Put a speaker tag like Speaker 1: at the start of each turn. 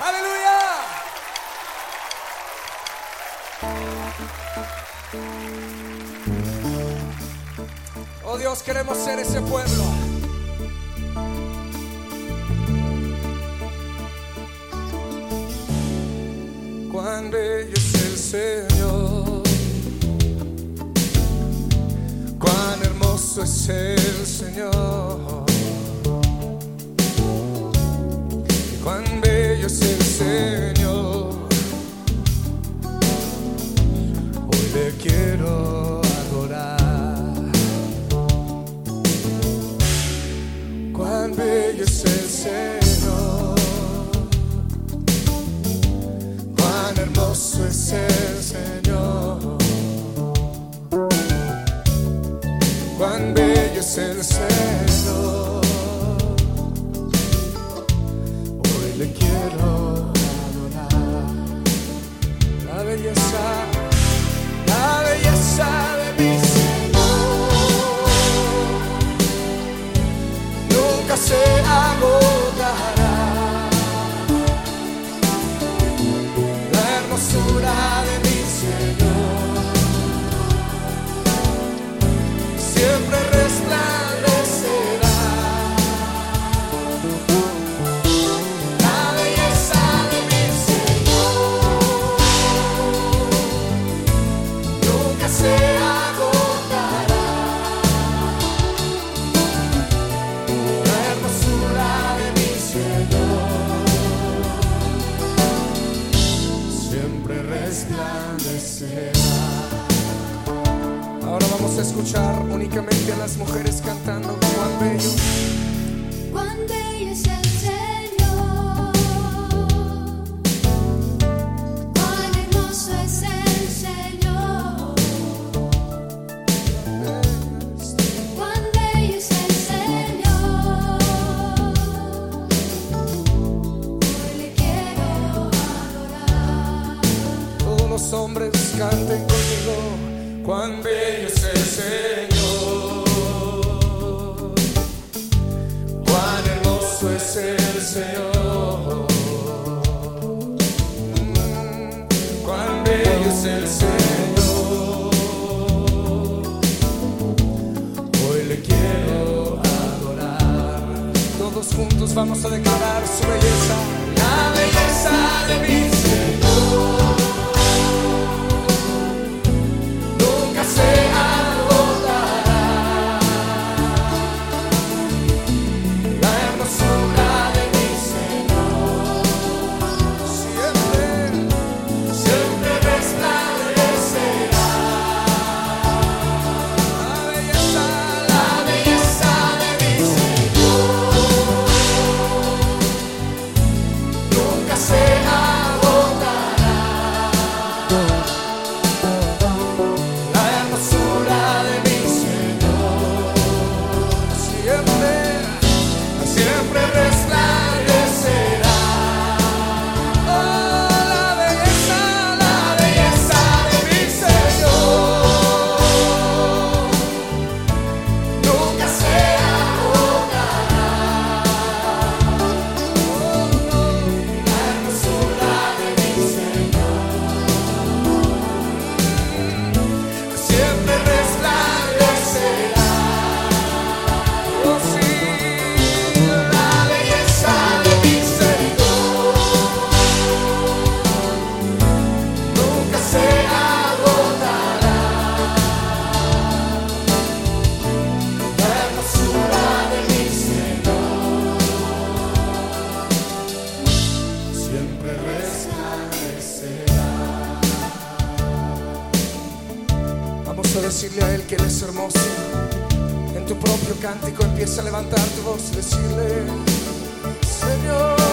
Speaker 1: Aleluya. Oh Dios, queremos ser ese pueblo. Cuán bello es el Señor. Cuán hermoso es el Señor. Cuán bello es el Señor. Hoy le quiero adorar. Cuán bello es el Señor. Cuán hermoso es el Señor. Cuán bello es el Señor. Hermosura de mi siempre resplandecerá. Ahora vamos a escuchar únicamente a las mujeres cantando cuán bello.
Speaker 2: Bello
Speaker 1: los hombres canten conmigo. Cuán bello es el Señor. Cuán hermoso es el Señor. Cuán bello es el Señor. Hoy le quiero adorar. Todos juntos vamos a declarar su belleza. La belleza de mi siempre Vamos a decirle a Él que Él es hermoso. En tu propio cántico empieza a levantar tu voz y decirle, Señor.